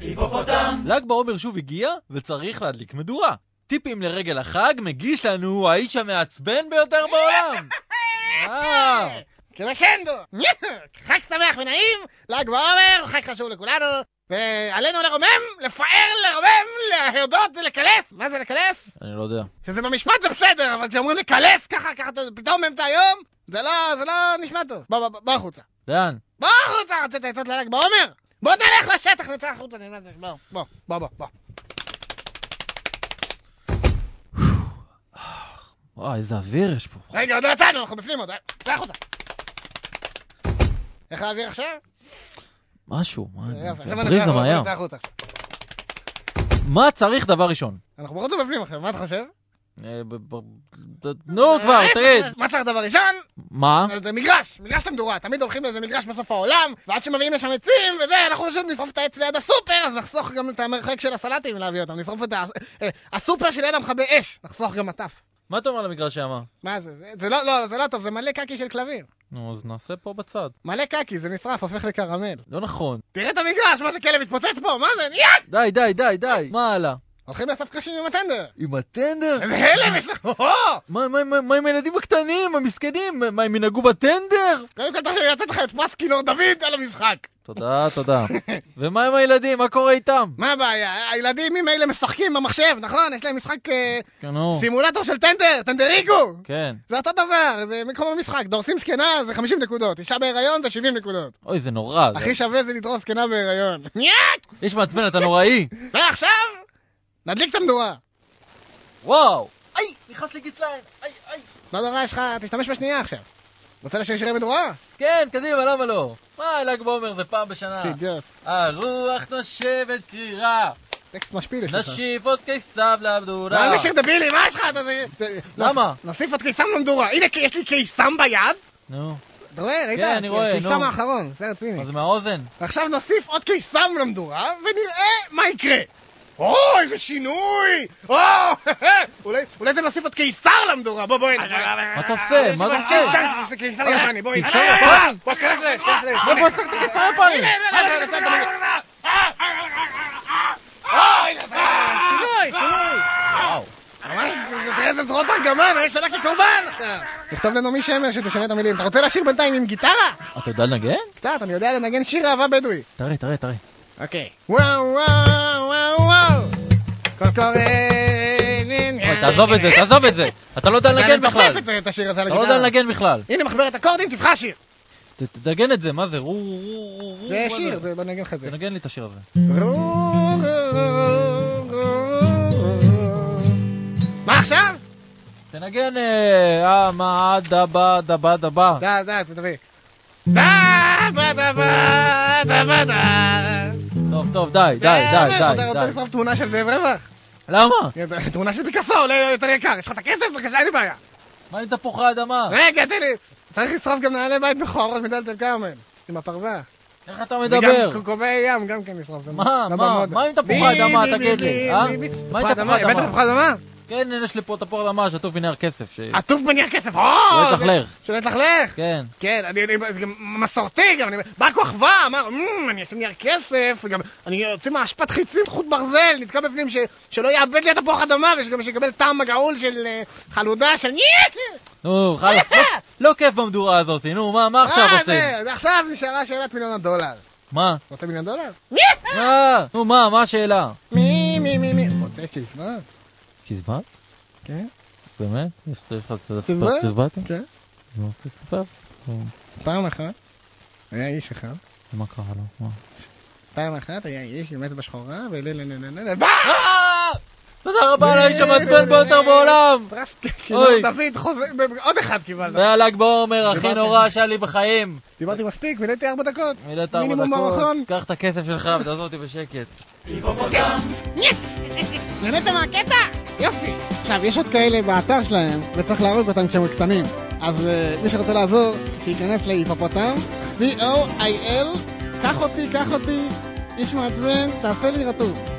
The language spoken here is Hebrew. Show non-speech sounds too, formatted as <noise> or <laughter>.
היפופוטם! ל"ג בעומר שוב הגיע, וצריך להדליק מדורה. טיפים לרגל החג מגיש לנו האיש המעצבן ביותר בעולם. אה, קרשנדו! <laughs> חג שמח ונעים, ל"ג בעומר, חג חשוב לכולנו, ועלינו לרומם, לפאר, לרומם, להודות ולקלס. מה זה לקלס? אני לא יודע. שזה במשפט זה בסדר, אבל כשאומרים לקלס ככה, ככה, פתאום באמצע היום, זה לא, זה לא נשמע טוב. בוא, בוא, בוא החוצה. לאן? בוא החוצה, רצית עצות לל"ג בעומר? בוא נלך לשטח, נצא החוצה, נלמד, בוא, בוא, בוא, בוא, בוא. וואי, איזה אוויר יש פה. רגע, עוד לא יצאנו, אנחנו בפנים עוד, צא החוצה. איך האוויר עכשיו? משהו, מה, זה בריזה מהים. מה צריך דבר ראשון? אנחנו בחוץ ובפנים עכשיו, מה אתה חושב? אה, נו כבר, תגיד. מה צריך דבר ראשון? מה? זה מגרש, מגרש למדורה, תמיד הולכים לאיזה מגרש בסוף העולם, ועד שמביאים לשם עצים וזה, אנחנו פשוט נשרוף את העץ ליד הסופר, אז נחסוך גם את המרחק של הסלטים להביא אותם, נשרוף את. אה, הסופר שליד המכבי אש, נחסוך גם מטף. מה אתה אומר למגרש שמה? מה זה? זה- לא, לא, זה לא טוב, זה מלא קקי של כלבים. נו, אז נעשה פה בצד. מלא קקי, זה נשרף, הופך לקרמל. לא נכון. תראה את המגרש, מה זה כלב מתפוצץ פה, מה זה? די, די, די, די. מה הלאה? הולכים לאסוף קרשים עם הטנדר. עם הטנדר? איזה הלם יש לך! מה, עם הילדים הקטנים, המסכנים? מה, הם ינהגו בטנדר? קודם כל תרשה לי לתת לך את פרס כינור דוד על המשחק. תודה, תודה. ומה עם הילדים? מה קורה איתם? מה הבעיה? הילדים ממילא משחקים במחשב, נכון? יש להם משחק אה, כן. סימולטור של טנדר, טנדריגו! כן. זה אותו דבר, זה מקום המשחק, דורסים זקנה זה 50 נקודות, אישה בהיריון זה 70 נקודות. אוי, זה נורא. הכי שווה זה לדרוס זקנה בהיריון. <laughs> איש מעצבן, אתה נוראי. <laughs> ועכשיו, נדליק את המדורה. וואו. איי, נכנס לי גיצליים. איי, איי. לא נורא, יש לך, תשתמש בשנייה עכשיו. רוצה לשיר שירי מדורה? כן, קדימה, למה לא? מה, ל"ג בעומר זה פעם בשנה. סידיוט. הרוח נושבת קרירה, טקסט משפיל יש לך. נשיב עוד קיסם למדורה. מה שיר דבילי? מה יש לך? למה? נוסיף עוד קיסם למדורה. הנה, יש לי קיסם ביד. נו, אתה רואה? ראית? כן, אני רואה, קיסם נו. האחרון, זה רציני. מה זה מהאוזן? עכשיו נוסיף עוד קיסם למדורה, ונראה מה יקרה. או, איזה שינוי! או, אולי אולי זה נוסיף עוד קיסר למדורה, בוא בואי. מה אתה עושה? מה אתה עושה? זה קיסר יפני, בואי. קיסר אה, יפני? בוא, כנס לאש, כנס לאש. בוא, בוא, הנה, הנה, אוי, שינוי, שינוי. וואו. ממש, זה- תראה איזה זרועות ארגמן, אני שונה כקורבן עכשיו. תכתוב לנעמי שמר שתשנה את המילים. אתה רוצה לשיר בינתיים עם גיטרה? אתה יודע לנגן? קצת, אני יודע לנגן שיר אהבה בדואי. תראה, תראה, תראה. אוקיי. וואו וואו. תעזוב את זה, תעזוב את זה. אתה לא יודע לנגן בכלל. אתה לא. יודע לנגן בכלל. הנה מחברת אקורדים, תבחר שיר. תנגן את זה, מה זה? רו, רו, רו, רו. זה שיר, זה בנגן לך זה. תנגן לי את השיר הזה. מה עכשיו? תנגן אה, אה, מה, דבה, דבה, דבה. דה, דה, תביא. דה, דה, דה, דה, דה, דה, דה. טוב, טוב, די, די, אתה די, די, רוצה די. לשרוף תמונה של זאב רווח? למה? תמונה של פיקאסו עולה יותר יקר, יש לך את הכסף? בבקשה, אין לי בעיה. מה עם תפוחי האדמה? רגע, תן לי. צריך לשרוף גם נעלי בית מכוערות מדלית אל כרמל. עם הפרווה. איך אתה מדבר? וגם כוכבי ים, גם כן לשרוף. מה, לא מה. מה עם תפוחי אדמה, תגיד לי, אה? מה עם תפוחי אדמה? כן, יש לי פה תפוח אדמה שעטוף בנייר כסף. ש- עטוף בנייר כסף, או! שלא יתלכלך. שלא יתלכלך? כן. כן, אני, אני, זה גם מסורתי גם, אני, בא כוכבא, אמר, "מ, אני אעשה נייר כסף, וגם, אני יוצא מהאשפת חיצים חוט ברזל, נתקע בפנים, ש, שלא יאבד לי את תפוח אדמה, וגם שיקבל טעם מגעול של אה, חלודה של! נו, חלאס, לא- לא כיף במדורה הזאת, נו, מה מה עכשיו אה, עושים? עכשיו נשארה שאלת מיליון הדולר. מה? רוצה מיליון דולר? אה, נו, מה, מה השאלה? מי, מי, מי, מי? רוצה צ'יזבט? צ'יזבט? כן. באמת? יש לך צ'יזבט? צ'יזבטים? כן. נו, תספר. פעם אחת, היה איש אחד, מה קרה לו? מה? פעם אחת היה איש עם אצבע שחורה, ולללללל, אה! תודה רבה על האיש המעצבן ביותר בעולם! פרס. כינור דוד חוזר, עוד אחד קיבלת. זה הל"ג בעומר הכי. נורא שהיה לי בחיים. דיברתי מספיק, מילאתי ארבע דקות. מילאת ארבע דקות. קח את הכסף שלך ותעזוב אותי בשקט. נהנית מהקטע? יופי. עכשיו, יש עוד כאלה באתר שלהם, וצריך להרוג אותם כשהם קטנים. אז אה, מי שרוצה לעזור, שייכנס להיפופוטם, C-O-I-L, קח אותי, קח אותי, איש מעצבן, תעשה לי רטוב.